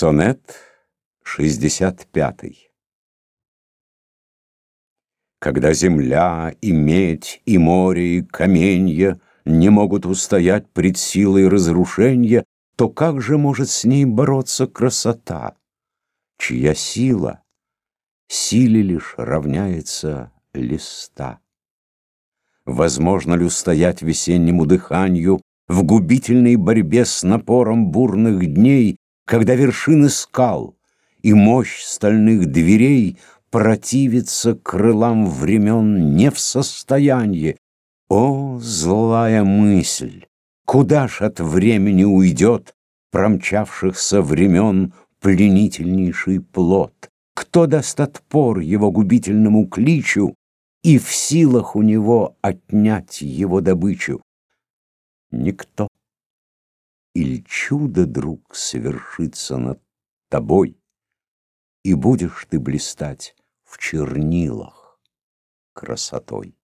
Сонет 65 Когда земля и медь, и море, и каменья Не могут устоять пред силой разрушения, То как же может с ней бороться красота, Чья сила силе лишь равняется листа? Возможно ли устоять весеннему дыханию В губительной борьбе с напором бурных дней, когда вершины скал и мощь стальных дверей противится крылам времен не в состоянии. О, злая мысль! Куда ж от времени уйдет промчавшихся времен пленительнейший плод? Кто даст отпор его губительному кличу и в силах у него отнять его добычу? Никто или чудо, друг, совершится над тобой, И будешь ты блистать в чернилах красотой.